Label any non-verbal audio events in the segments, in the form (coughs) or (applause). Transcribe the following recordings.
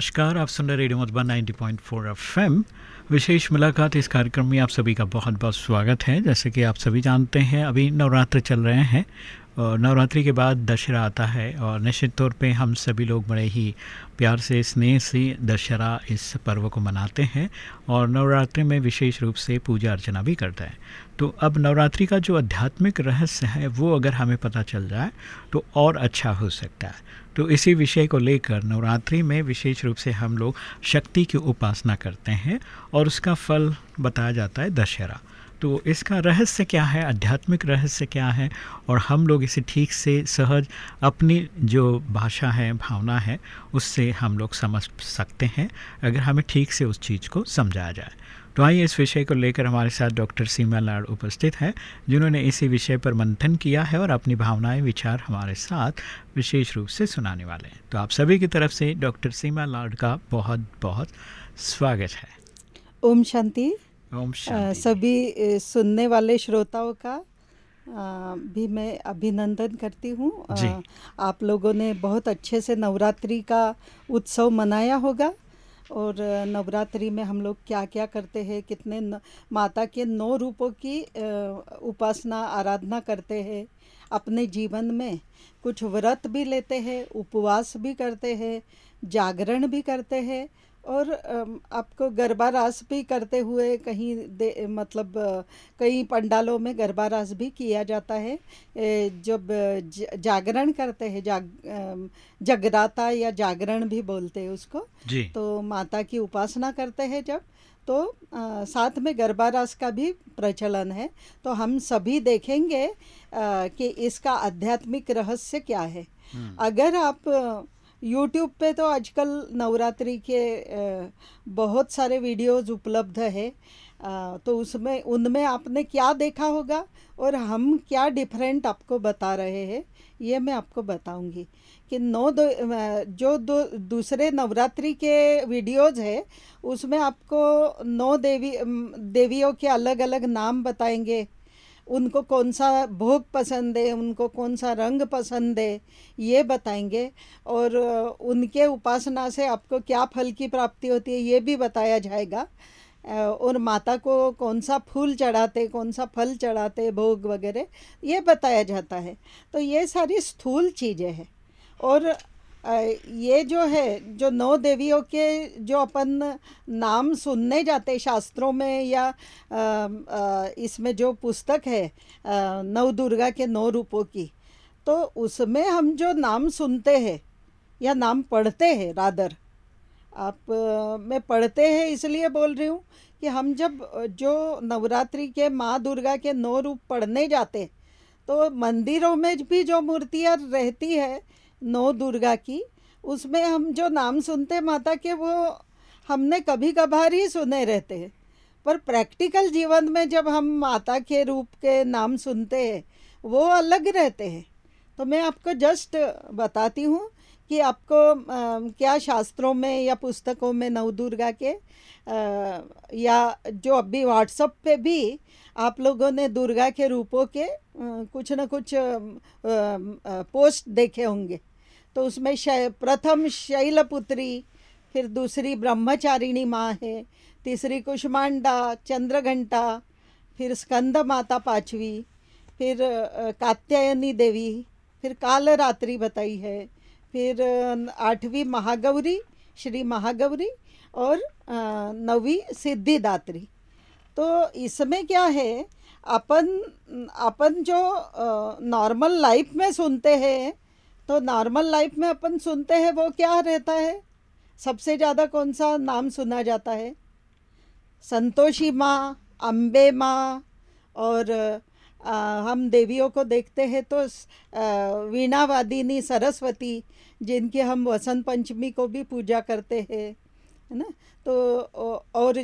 नमस्कार, आप सुन रहे रेडियो मधुबन 90.4 पॉइंट विशेष मुलाकात इस कार्यक्रम में आप सभी का बहुत बहुत स्वागत है। जैसे कि आप सभी जानते हैं, अभी नवरात्र चल रहे हैं। नवरात्रि के बाद दशहरा आता है और निश्चित तौर पे हम सभी लोग बड़े ही प्यार से, स्नेह से दशहरा इस पर्व को मनाते हैं और नवरात्रि में विशेष रूप से पूजा अर्चना भी करते हैं। तो अब नवरात्रि का जो आध्यात्मिक रहस्य है, वो अगर हमें पता चल जाए तो और अच्छा हो सकता है। तो इसी विषय को लेकर नवरात्रि में विशेष रूप से हम लोग शक्ति की उपासना करते हैं और उसका फल बताया जाता है दशहरा। तो इसका रहस्य क्या है? आध्यात्मिक रहस्य क्या है? और हम लोग इसे ठीक से, सहज अपनी जो भाषा है, भावना है, उससे हम लोग समझ सकते हैं, अगर हमें ठीक से उस चीज़ को समझाया जाए। तो आइए इस विषय को लेकर हमारे साथ डॉक्टर सीमा लाड उपस्थित हैं, जिन्होंने इसी विषय पर मंथन किया है और अपनी भावनाएँ, विचार हमारे साथ विशेष रूप से सुनाने वाले हैं। तो आप सभी की तरफ़ से डॉक्टर सीमा लाड का बहुत बहुत स्वागत है। ओम शांति। ओम शांति। सभी सुनने वाले श्रोताओं का आ, भी मैं अभिनंदन करती हूँ। आप लोगों ने बहुत अच्छे से नवरात्रि का उत्सव मनाया होगा और नवरात्रि में हम लोग क्या क्या करते हैं कितने न, माता के नौ रूपों की उपासना आराधना करते हैं अपने जीवन में कुछ व्रत भी लेते हैं उपवास भी करते हैं जागरण भी करते हैं और आपको गरबा रास भी करते हुए कहीं दे मतलब कई पंडालों में गरबा रास भी किया जाता है। जब जागरण करते हैं जाग जगराता या जागरण भी बोलते हैं उसको जी। तो माता की उपासना करते हैं जब तो अ, साथ में गरबा रास का भी प्रचलन है। तो हम सभी देखेंगे अ, कि इसका आध्यात्मिक रहस्य क्या है। हम्म, अगर आप यूट्यूब पे तो आजकल नवरात्रि के बहुत सारे वीडियोस उपलब्ध है। तो उसमें, उनमें आपने क्या देखा होगा और हम क्या डिफरेंट आपको बता रहे हैं, ये मैं आपको बताऊँगी कि नौ दो जो दो, दूसरे नवरात्रि के वीडियोस है, उसमें आपको नौ देवी देवियों के अलग अलग नाम बताएँगे। उनको कौन सा भोग पसंद है, उनको कौन सा रंग पसंद है, ये बताएँगे। और उनके उपासना से आपको क्या फल की प्राप्ति होती है, ये भी बताया जाएगा। और माता को कौन सा फूल चढ़ाते, कौन सा फल चढ़ाते, भोग वगैरह, ये बताया जाता है। तो ये सारी स्थूल चीज़ें हैं। और ये जो है, जो नौ देवियों के जो अपन नाम सुनने जाते शास्त्रों में या इसमें जो पुस्तक है नव दुर्गा के नौ रूपों की तो उसमें हम जो नाम सुनते हैं या नाम पढ़ते हैं रादर आप, मैं पढ़ते हैं इसलिए बोल रही हूँ कि हम जब जो नवरात्रि के माँ दुर्गा के नौ रूप पढ़ने जाते तो मंदिरों में भी जो मूर्तियाँ रहती है नौ दुर्गा की उसमें हम जो नाम सुनते माता के वो हमने कभी कभार ही सुने रहते हैं। पर प्रैक्टिकल जीवन में जब हम माता के रूप के नाम सुनते हैं वो अलग रहते हैं। तो मैं आपको जस्ट बताती हूँ कि आपको अ, क्या शास्त्रों में या पुस्तकों में नवदुर्गा के अ, या जो अभी व्हाट्सअप पे भी आप लोगों ने दुर्गा के रूपों के अ, कुछ न कुछ अ, अ, पोस्ट देखे होंगे। तो उसमें शै, प्रथम शैलपुत्री, फिर दूसरी ब्रह्मचारिणी माँ है, तीसरी कुष्मांडा, चंद्रघंटा, फिर स्कंद माता पांचवी, फिर कात्यायनी देवी, फिर कालरात्रि बताई है, फिर आठवीं महागौरी, श्री महागौरी और नवी सिद्धिदात्री। तो इसमें क्या है, अपन अपन जो नॉर्मल लाइफ में सुनते हैं तो नॉर्मल लाइफ में अपन सुनते हैं वो क्या रहता है? सबसे ज़्यादा कौन सा नाम सुना जाता है? संतोषी माँ अम्बे माँ और अ, हम देवियों को देखते हैं तो स- अ, वीणा वादिनी सरस्वती जिनकी हम वसंत पंचमी को भी पूजा करते हैं है ना? तो और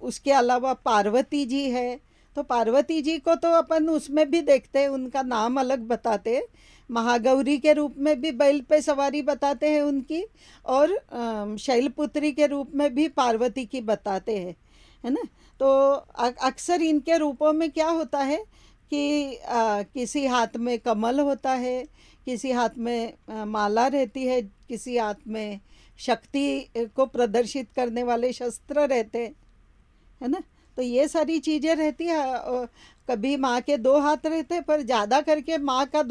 उसके अलावा पार्वती जी है तो पार्वती जी को तो अपन उसमें भी देखते हैं उनका नाम अलग बताते हैं। महागौरी के रूप में भी बैल पे सवारी बताते हैं उनकी और शैलपुत्री के रूप में भी पार्वती की बताते हैं है ना? तो अक्सर इनके रूपों में क्या होता है कि अ, किसी हाथ में कमल होता है किसी हाथ में अ, माला रहती है किसी हाथ में शक्ति को प्रदर्शित करने वाले शस्त्र रहते हैं है ना? तो ये सारी चीज़ें रहती है कभी माँ के दो हाथ रहते हैं पर ज़्यादा करके माँ का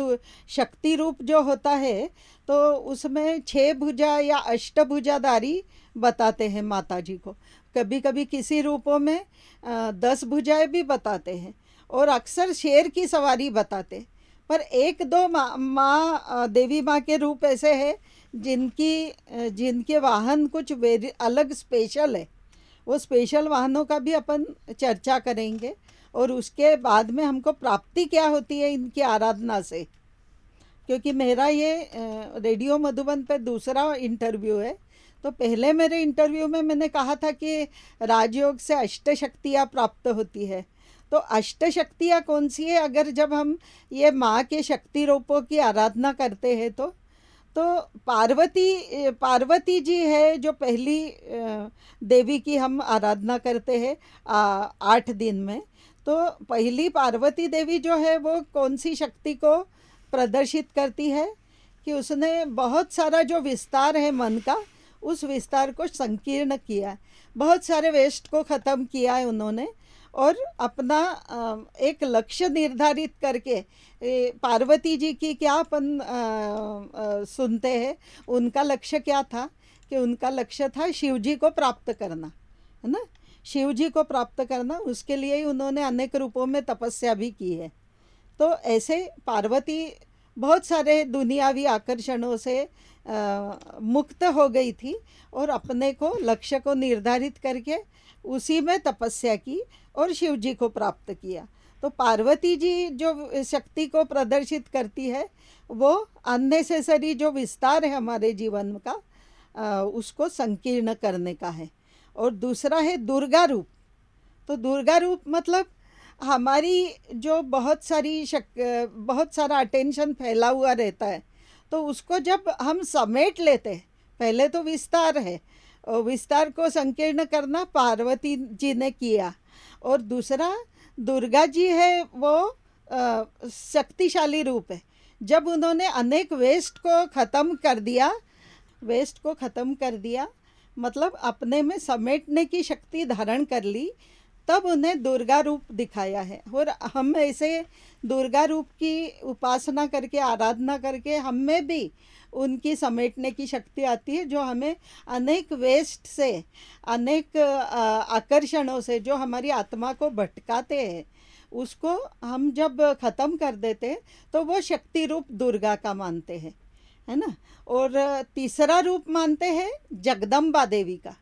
शक्ति रूप जो होता है तो उसमें छः भुजा या अष्टभुजाधारी बताते हैं माता जी को। कभी कभी किसी रूपों में दस भुजाएँ भी बताते हैं और अक्सर शेर की सवारी बताते पर एक दो माँ मा, देवी माँ के रूप ऐसे हैं जिनकी जिनके वाहन कुछ वेरी अलग स्पेशल है। वो स्पेशल वाहनों का भी अपन चर्चा करेंगे और उसके बाद में हमको प्राप्ति क्या होती है इनकी आराधना से। क्योंकि मेरा ये रेडियो मधुबन पर दूसरा इंटरव्यू है। तो पहले मेरे इंटरव्यू में मैंने कहा था कि राजयोग से अष्ट शक्तियाँ प्राप्त होती है। तो अष्ट शक्तियाँ कौन सी है? अगर जब हम ये माँ के शक्ति रूपों की आराधना करते हैं तो तो पार्वती पार्वती जी है जो पहली देवी की हम आराधना करते हैं आठ दिन में। तो पहली पार्वती देवी जो है वो कौन सी शक्ति को प्रदर्शित करती है? कि उसने बहुत सारा जो विस्तार है मन का, उस विस्तार को संकीर्ण किया। बहुत सारे वेस्ट को ख़त्म किया है उन्होंने। और अपना एक लक्ष्य निर्धारित करके पार्वती जी की क्या अपन सुनते हैं उनका लक्ष्य क्या था? कि उनका लक्ष्य था शिव जी को प्राप्त करना है ना? शिव जी को प्राप्त करना उसके लिए ही उन्होंने अनेक रूपों में तपस्या भी की है। तो ऐसे पार्वती बहुत सारे दुनियावी आकर्षणों से आ, मुक्त हो गई थी और अपने को लक्ष्य को निर्धारित करके उसी में तपस्या की और शिव जी को प्राप्त किया। तो पार्वती जी जो शक्ति को प्रदर्शित करती है वो अननेसेसरी जो विस्तार है हमारे जीवन का आ, उसको संकीर्ण करने का है। और दूसरा है दुर्गा रूप। तो दुर्गा रूप मतलब हमारी जो बहुत सारी शक बहुत सारा अटेंशन फैला हुआ रहता है तो उसको जब हम समेट लेते हैं पहले तो विस्तार है विस्तार को संकीर्ण करना पार्वती जी ने किया। और दूसरा, दुर्गा जी है वो शक्तिशाली रूप है। जब उन्होंने अनेक वेस्ट को ख़त्म कर दिया, वेस्ट को ख़त्म कर दिया मतलब अपने में समेटने की शक्ति धारण कर ली, तब उन्हें दुर्गा रूप दिखाया है। और हम ऐसे दुर्गा रूप की उपासना करके, आराधना करके, हम में भी उनकी समेटने की शक्ति आती है, जो हमें अनेक वेस्ट से, अनेक आकर्षणों से, जो हमारी आत्मा को भटकाते हैं, उसको हम जब ख़त्म कर देते हैं तो वो शक्ति रूप दुर्गा का मानते हैं, है ना? और तीसरा रूप मानते हैं जगदम्बा देवी का।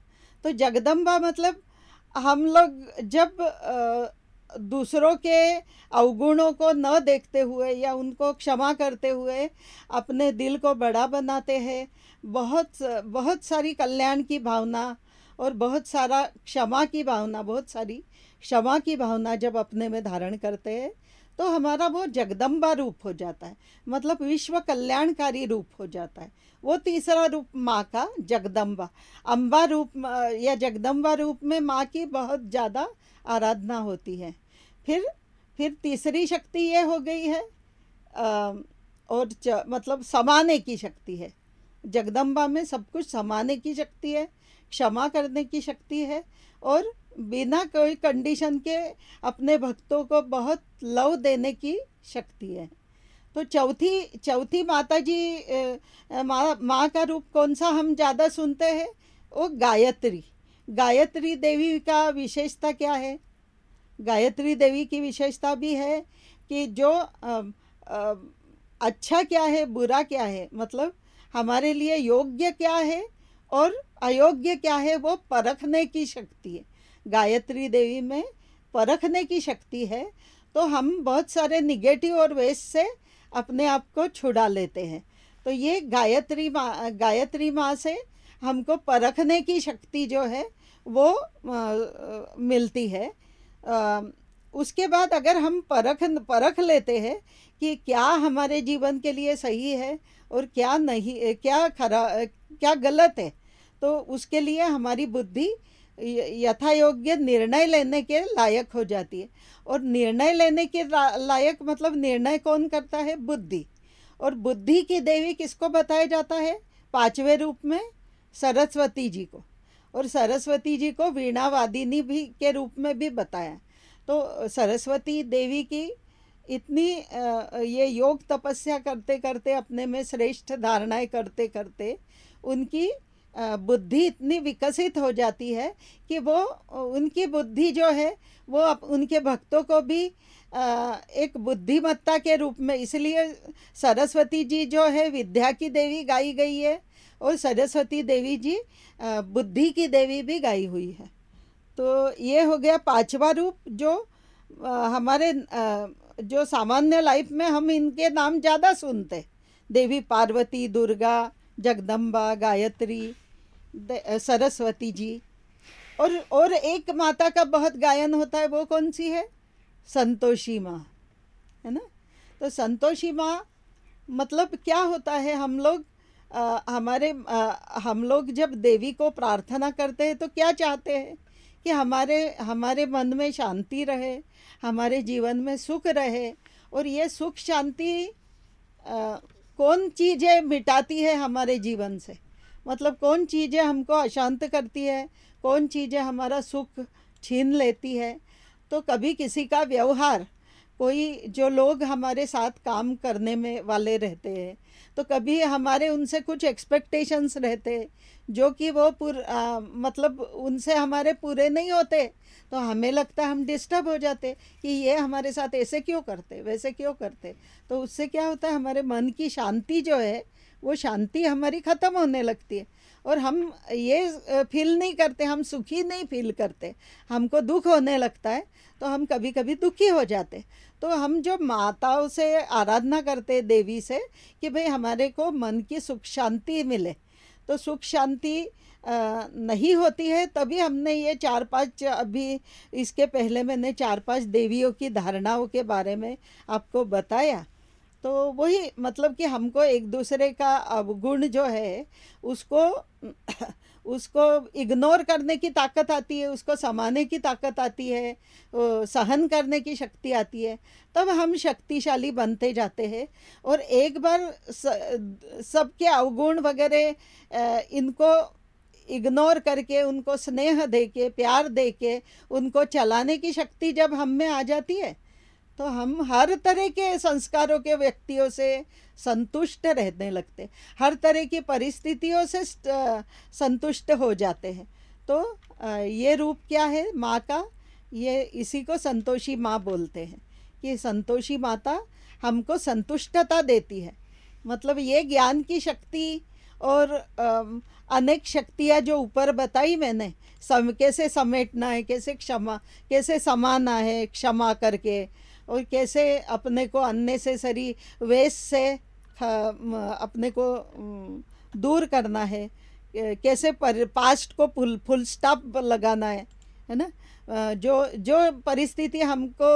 तो जगदम्बा मतलब हम लोग जब दूसरों के अवगुणों को न देखते हुए या उनको क्षमा करते हुए अपने दिल को बड़ा बनाते हैं। बहुत बहुत सारी कल्याण की भावना और बहुत सारा क्षमा की भावना, बहुत सारी क्षमा की भावना जब अपने में धारण करते हैं तो हमारा वो जगदम्बा रूप हो जाता है। मतलब विश्व कल्याणकारी रूप हो जाता है। वो तीसरा रूप माँ का जगदम्बा। अम्बा रूप, या जगदम्बा रूप में माँ की बहुत ज़्यादा आराधना होती है। फिर फिर तीसरी शक्ति ये हो गई है आ, और च, मतलब समाने की शक्ति है। जगदम्बा में सब कुछ समाने की शक्ति है क्षमा करने की शक्ति है और बिना कोई कंडीशन के अपने भक्तों को बहुत लव देने की शक्ति है। तो चौथी चौथी माता जी माँ माँ का रूप कौन सा हम ज़्यादा सुनते हैं? वो गायत्री। गायत्री देवी का विशेषता क्या है? गायत्री देवी की विशेषता भी है कि जो आ, आ, अच्छा क्या है बुरा क्या है मतलब हमारे लिए योग्य क्या है और अयोग्य क्या है वो परखने की शक्ति है। गायत्री देवी में परखने की शक्ति है तो हम बहुत सारे निगेटिव और वेस्ट से अपने आप को छुड़ा लेते हैं। तो ये गायत्री माँ गायत्री माँ से हमको परखने की शक्ति जो है वो आ, मिलती है। उसके बाद अगर हम परख परख लेते हैं कि क्या हमारे जीवन के लिए सही है और क्या नहीं, क्या खरा, क्या गलत है तो उसके लिए हमारी बुद्धि यथा योग्य निर्णय लेने के लायक हो जाती है। और निर्णय लेने के लायक मतलब निर्णय कौन करता है? बुद्धि। और बुद्धि की देवी किसको बताया जाता है? पाँचवें रूप में सरस्वती जी को। और सरस्वती जी को वीणावादिनी भी के रूप में भी बताया। तो सरस्वती देवी की इतनी ये योग तपस्या करते करते अपने में श्रेष्ठ धारणाएँ करते करते उनकी बुद्धि इतनी विकसित हो जाती है कि वो उनकी बुद्धि जो है, वो उनके भक्तों को भी एक बुद्धिमत्ता के रूप में, इसलिए सरस्वती जी जो है, विद्या की देवी गाई गई है और सरस्वती देवी जी बुद्धि की देवी भी गाई हुई है। तो ये हो गया पांचवा रूप जो हमारे जो सामान्य लाइफ में हम इनके नाम ज़्यादा सुनते। देवी पार्वती, दुर्गा, जगदम्बा, गायत्री सरस्वती जी। और और एक माता का बहुत गायन होता है वो कौन सी है? संतोषी माँ है ना? तो संतोषी माँ मतलब क्या होता है हम लोग आ, हमारे आ, हम लोग जब देवी को प्रार्थना करते हैं तो क्या चाहते हैं? कि हमारे हमारे मन में शांति रहे हमारे जीवन में सुख रहे। और ये सुख शांति कौन चीज़ें मिटाती है हमारे जीवन से? मतलब कौन चीज़ें हमको अशांत करती है कौन चीज़ें हमारा सुख छीन लेती है। तो कभी किसी का व्यवहार कोई जो लोग हमारे साथ काम करने में वाले रहते हैं तो कभी हमारे उनसे कुछ एक्सपेक्टेशंस रहते जो कि वो पूर आ, मतलब उनसे हमारे पूरे नहीं होते तो हमें लगता है हम डिस्टर्ब हो जाते कि ये हमारे साथ ऐसे क्यों करते वैसे क्यों करते। तो उससे क्या होता है हमारे मन की शांति जो है वो शांति हमारी ख़त्म होने लगती है। और हम ये फील नहीं करते, हम सुखी नहीं फील करते, हमको दुख होने लगता है तो हम कभी कभी दुखी हो जाते। तो हम जो माताओं से आराधना करते देवी से, कि भाई हमारे को मन की सुख शांति मिले तो सुख शांति नहीं होती है, तभी हमने ये चार पाँच अभी इसके पहले मैंने चार पाँच देवियों की धारणाओं के बारे में आपको बताया। तो वही मतलब कि हमको एक दूसरे का अवगुण जो है, उसको उसको इग्नोर करने की ताकत आती है, उसको समाने की ताकत आती है सहन करने की शक्ति आती है, तब हम शक्तिशाली बनते जाते हैं। और एक बार सबके अवगुण वगैरह इनको इग्नोर करके, उनको स्नेह दे के प्यार दे के उनको चलाने की शक्ति जब हम में आ जाती है तो हम हर तरह के संस्कारों के व्यक्तियों से संतुष्ट रहने लगते हर तरह की परिस्थितियों से संतुष्ट हो जाते हैं। तो ये रूप क्या है? माँ का? ये इसी को संतोषी माँ बोलते हैं कि संतोषी माता हमको संतुष्टता देती है। मतलब ये ज्ञान की शक्ति और अनेक शक्तियाँ जो ऊपर बताई मैंने, सम, कैसे समेटना है, कैसे क्षमा, कैसे समाना है, क्षमा करके और कैसे अपने को अननेसेसरी वेस्ट से अपने को दूर करना है। कैसे पर पास्ट को फुल फुल स्टॉप लगाना है है ना? जो जो परिस्थिति हमको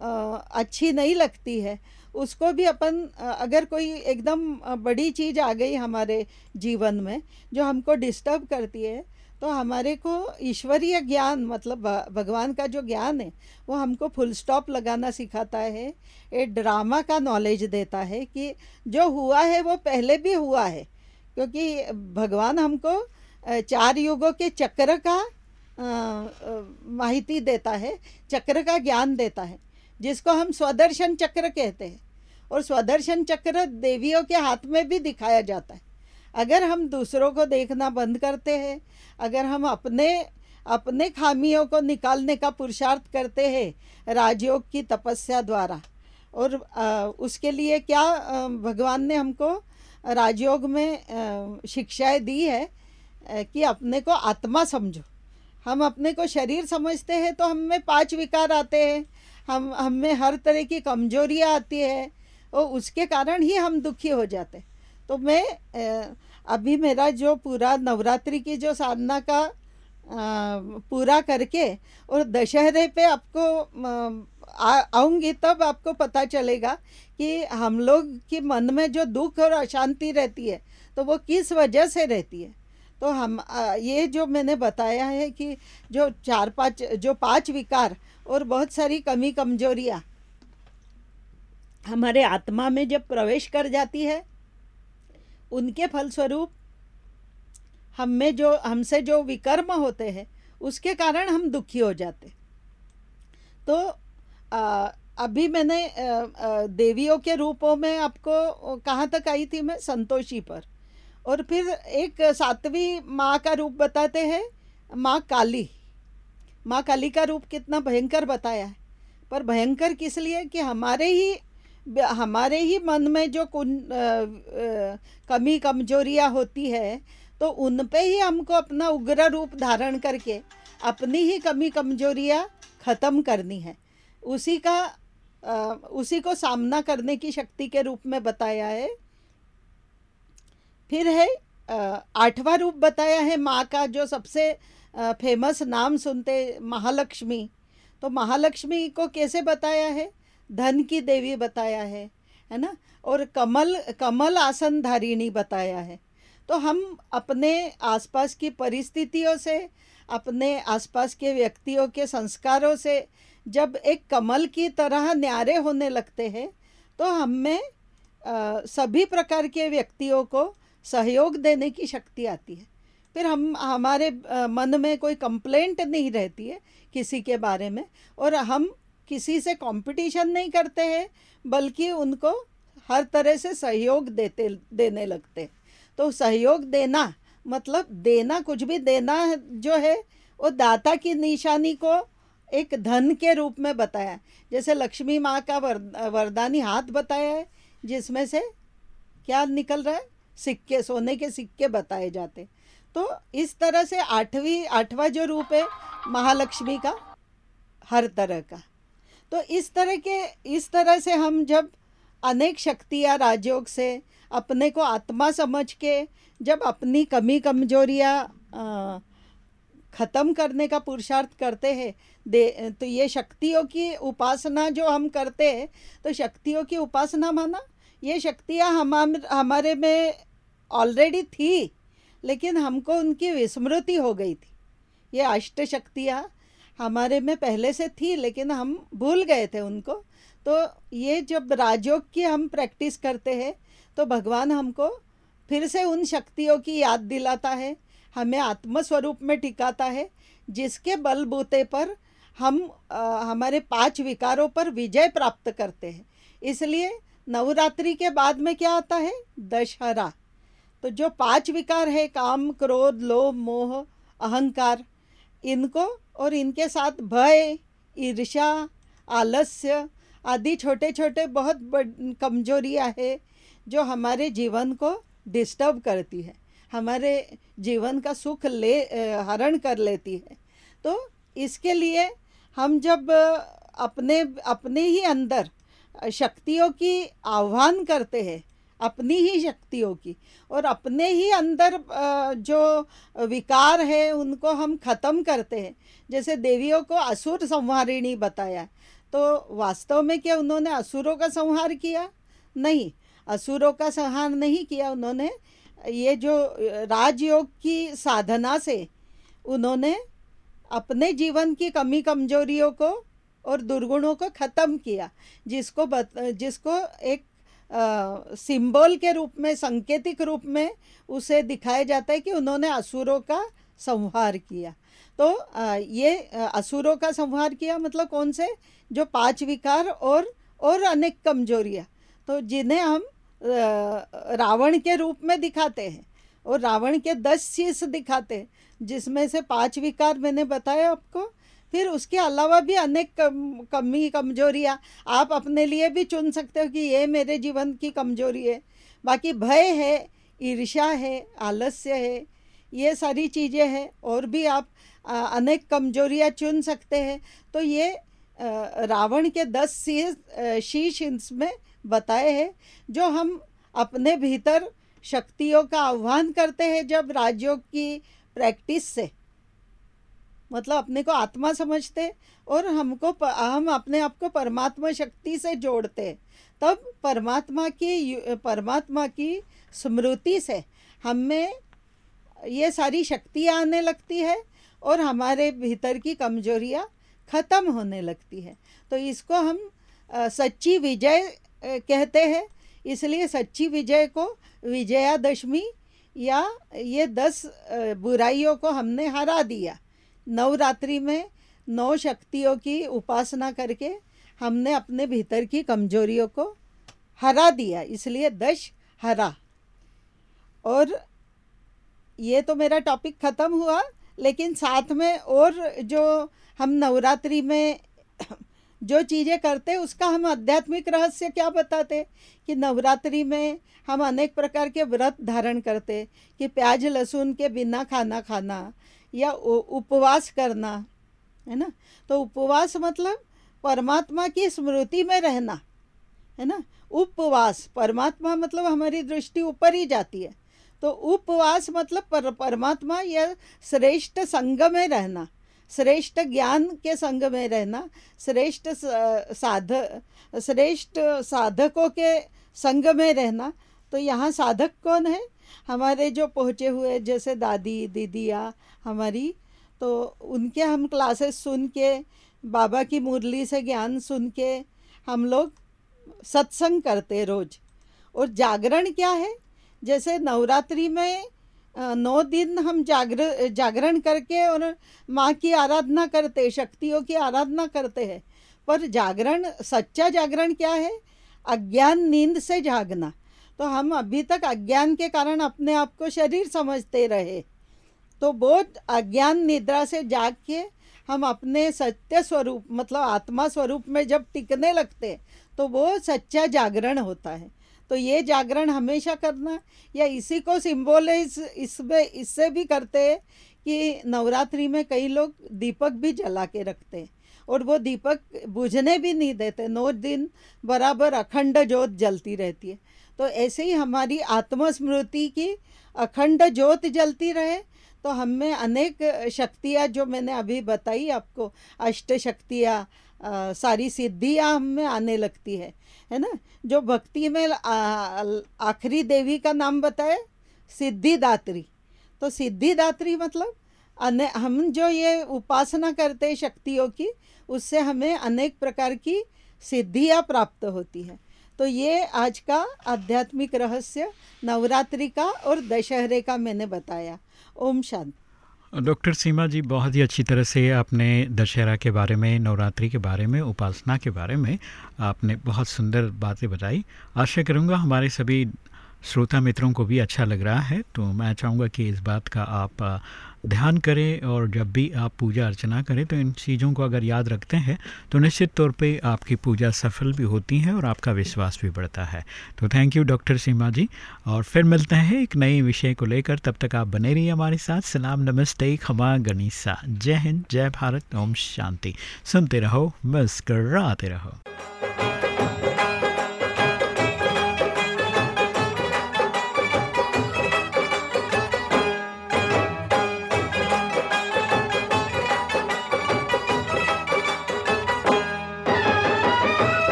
अच्छी नहीं लगती है, उसको भी अपन अगर कोई एकदम बड़ी चीज़ आ गई हमारे जीवन में, जो हमको डिस्टर्ब करती है तो हमारे को ईश्वरीय ज्ञान मतलब भगवान का जो ज्ञान है, वो हमको फुल स्टॉप लगाना सिखाता है। एक ड्रामा का नॉलेज देता है कि जो हुआ है, वो पहले भी हुआ है। क्योंकि भगवान हमको चार युगों के चक्र का माहिती देता है, चक्र का ज्ञान देता है, जिसको हम स्वदर्शन चक्र कहते हैं। और स्वदर्शन चक्र देवियों के हाथ में भी दिखाया जाता है। अगर हम दूसरों को देखना बंद करते हैं, अगर हम अपने अपने खामियों को निकालने का पुरुषार्थ करते हैं राजयोग की तपस्या द्वारा, और उसके लिए क्या भगवान ने हमको राजयोग में शिक्षाएँ दी है कि अपने को आत्मा समझो। हम अपने को शरीर समझते हैं तो हम में पाँच विकार आते हैं। हम हम हर तरह की कमजोरियाँ आती है, और उसके कारण ही हम दुखी हो जाते तो मैं अभी मेरा जो पूरा नवरात्रि की जो साधना का पूरा करके और दशहरे पे आपको आऊँगी तब आपको पता चलेगा कि हम लोग के मन में जो दुख और अशांति रहती है तो वो किस वजह से रहती है? तो हम ये जो मैंने बताया है कि जो चार पाँच, जो पाँच विकार और बहुत सारी कमी कमजोरियाँ, हमारे आत्मा में जब प्रवेश कर जाती है उनके फलस्वरूप हम में जो हमसे जो विकर्म होते हैं उसके कारण हम दुखी हो जाते। तो आ, अभी मैंने देवियों के रूपों में आपको कहाँ तक आई थी मैं? संतोषी पर। और फिर एक सातवीं माँ का रूप बताते हैं माँ काली। माँ काली का रूप कितना भयंकर बताया है। पर भयंकर किस लिए? कि हमारे ही हमारे ही मन में जो कुन कमी कमजोरियाँ होती है तो उन पे ही हमको अपना उग्र रूप धारण करके अपनी ही कमी कमजोरियाँ ख़त्म करनी है। उसी का आ, उसी को सामना करने की शक्ति के रूप में बताया है। फिर है आठवां रूप बताया है माँ का जो सबसे फ़ेमस नाम सुनते महालक्ष्मी। तो महालक्ष्मी को कैसे बताया है? धन की देवी बताया है है ना? और कमल कमल आसन धारिणी बताया है। तो हम अपने आसपास की परिस्थितियों से, अपने आसपास के व्यक्तियों के संस्कारों से, जब एक कमल की तरह न्यारे होने लगते हैं तो हम में सभी प्रकार के व्यक्तियों को सहयोग देने की शक्ति आती है। फिर हम, हमारे मन में कोई कंप्लेंट नहीं रहती है किसी के बारे में, और हम किसी से कंपटीशन नहीं करते हैं बल्कि उनको हर तरह से सहयोग देते देने लगते तो सहयोग देना मतलब देना कुछ भी देना जो है वो दाता की निशानी को एक धन के रूप में बताया। जैसे लक्ष्मी माँ का वर, वरदानी हाथ बताया है जिसमें से क्या निकल रहा है? सिक्के सोने के सिक्के बताए जाते तो इस तरह से आठवीं आठवां जो रूप है महालक्ष्मी का हर तरह का। तो इस तरह के, इस तरह से हम जब अनेक शक्तियाँ राजयोग से अपने को आत्मा समझ के, जब अपनी कमी, कमजोरियाँ ख़त्म करने का पुरुषार्थ करते हैं, दे तो ये शक्तियों की उपासना जो हम करते हैं तो शक्तियों की उपासना माना, ये शक्तियाँ हम हमारे में ऑलरेडी थी, लेकिन हमको उनकी विस्मृति हो गई थी। ये अष्ट शक्तियाँ हमारे में पहले से थी लेकिन हम भूल गए थे उनको। तो ये जब राजयोग की हम प्रैक्टिस करते हैं तो भगवान हमको फिर से उन शक्तियों की याद दिलाता है हमें आत्मस्वरूप में टिकाता है जिसके बलबूते पर हम आ, हमारे पाँच विकारों पर विजय प्राप्त करते हैं। इसलिए नवरात्रि के बाद में क्या आता है? दशहरा। तो जो पाँच विकार है काम क्रोध लोभ मोह अहंकार इनको और इनके साथ भय ईर्षा आलस्य आदि छोटे छोटे बहुत कमजोरियाँ है जो हमारे जीवन को डिस्टर्ब करती है। हमारे जीवन का सुख ले हरण कर लेती है। तो इसके लिए हम जब अपने अपने ही अंदर शक्तियों की आह्वान करते हैं अपनी ही शक्तियों की। और अपने ही अंदर जो विकार है उनको हम ख़त्म करते हैं। जैसे देवियों को असुर संहारिणी बताया तो वास्तव में क्या उन्होंने असुरों का संहार किया? नहीं असुरों का संहार नहीं किया उन्होंने। ये जो राजयोग की साधना से उन्होंने अपने जीवन की कमी कमजोरियों को और दुर्गुणों को ख़त्म किया जिसको बत, जिसको एक सिंबल के रूप में सांकेतिक रूप में उसे दिखाया जाता है कि उन्होंने असुरों का संहार किया। तो आ, ये असुरों का संहार किया मतलब कौन से? जो पाँच विकार और और अनेक कमजोरियाँ। तो जिन्हें हम रावण के रूप में दिखाते हैं और रावण के दस शीर्ष दिखाते हैं जिसमें से पाँच विकार मैंने बताया आपको। फिर उसके अलावा भी अनेक कम, कमी, कमजोरियाँ आप अपने लिए भी चुन सकते हो कि ये मेरे जीवन की कमज़ोरी है। बाकी भय है, ईर्ष्या है, आलस्य है, ये सारी चीज़ें हैं और भी आप अनेक कमजोरियाँ चुन सकते हैं। तो ये रावण के दस शीश में बताए हैं, जो हम अपने भीतर शक्तियों का आह्वान करते हैं जब राजयोग की प्रैक्टिस से। मतलब अपने को आत्मा समझते और हमको हम अपने आप को परमात्मा शक्ति से जोड़ते। तब परमात्मा की परमात्मा की स्मृति से हमें ये सारी शक्तियाँ आने लगती है और हमारे भीतर की कमजोरियाँ ख़त्म होने लगती है। तो इसको हम सच्ची विजय कहते हैं। इसलिए सच्ची विजय को विजयादशमी या ये दस बुराइयों को हमने हरा दिया। नवरात्रि में नौ शक्तियों की उपासना करके हमने अपने भीतर की कमजोरियों को हरा दिया, इसलिए दश हरा। और ये तो मेरा टॉपिक ख़त्म हुआ, लेकिन साथ में और जो हम नवरात्रि में (coughs) जो चीज़ें करते, उसका हम आध्यात्मिक रहस्य क्या बताते? कि नवरात्रि में हम अनेक प्रकार के व्रत धारण करते, कि प्याज लहसुन के बिना खाना खाना या उपवास करना है ना? तो उपवास मतलब परमात्मा की स्मृति में रहना है ना? उपवास परमात्मा मतलब हमारी दृष्टि ऊपर ही जाती है। तो उपवास मतलब पर, परमात्मा या श्रेष्ठ संग में रहना श्रेष्ठ ज्ञान के संग में रहना श्रेष्ठ साध श्रेष्ठ साधकों के संग में रहना। तो यहाँ साधक कौन है? हमारे जो पहुँचे हुए जैसे दादी दीदिया हमारी तो उनके हम क्लासेस सुन के, बाबा की मुरली से ज्ञान सुन के हम लोग सत्संग करते रोज। और जागरण क्या है? जैसे नवरात्रि में नौ दिन हम जागर जागरण करके और माँ की आराधना करते, शक्तियों की आराधना करते हैं। पर जागरण, सच्चा जागरण क्या है? अज्ञान नींद से जागना। तो हम अभी तक अज्ञान के कारण अपने आप को शरीर समझते रहे। तो वो अज्ञान निद्रा से जाग के हम अपने सत्य स्वरूप मतलब आत्मा स्वरूप में जब टिकने लगते तो वो सच्चा जागरण होता है। तो ये जागरण हमेशा करना, या इसी को सिम्बोलाइज इसमें इससे भी करते हैं कि नवरात्रि में कई लोग दीपक भी जला के रखते हैं और वो दीपक बुझने भी नहीं देते। नौ दिन बराबर अखंड ज्योत जलती रहती है। तो ऐसे ही हमारी आत्मस्मृति की अखंड ज्योत जलती रहे। तो हमें अनेक शक्तियाँ जो मैंने अभी बताई आपको, अष्ट शक्तियाँ सारी सिद्धियाँ हमें आने लगती है है ना? जो भक्ति में आखिरी देवी का नाम बताए, सिद्धिदात्री। तो सिद्धिदात्री मतलब अने, हम जो ये उपासना करते शक्तियों की, उससे हमें अनेक प्रकार की सिद्धियाँ प्राप्त होती है। तो ये आज का आध्यात्मिक रहस्य, नवरात्रि का और दशहरे का मैंने बताया। ओम शांत। डॉक्टर सीमा जी, बहुत ही अच्छी तरह से आपने दशहरा के बारे में, नवरात्रि के बारे में, उपासना के बारे में आपने बहुत सुंदर बातें बताई। आशा करूँगा हमारे सभी श्रोता मित्रों को भी अच्छा लग रहा है तो मैं चाहूँगा कि इस बात का आप ध्यान करें और जब भी आप पूजा अर्चना करें तो इन चीज़ों को अगर याद रखते हैं तो निश्चित तौर पे आपकी पूजा सफल भी होती है और आपका विश्वास भी बढ़ता है। तो thank you doctor Seema ji, और फिर मिलते हैं एक नए विषय को लेकर। तब तक आप बने रहिए हमारे साथ। सलाम, नमस्ते, खमा गणिसा जय हिंद, जय भारत, ओम शांति। सुनते रहो मस्कर रहो।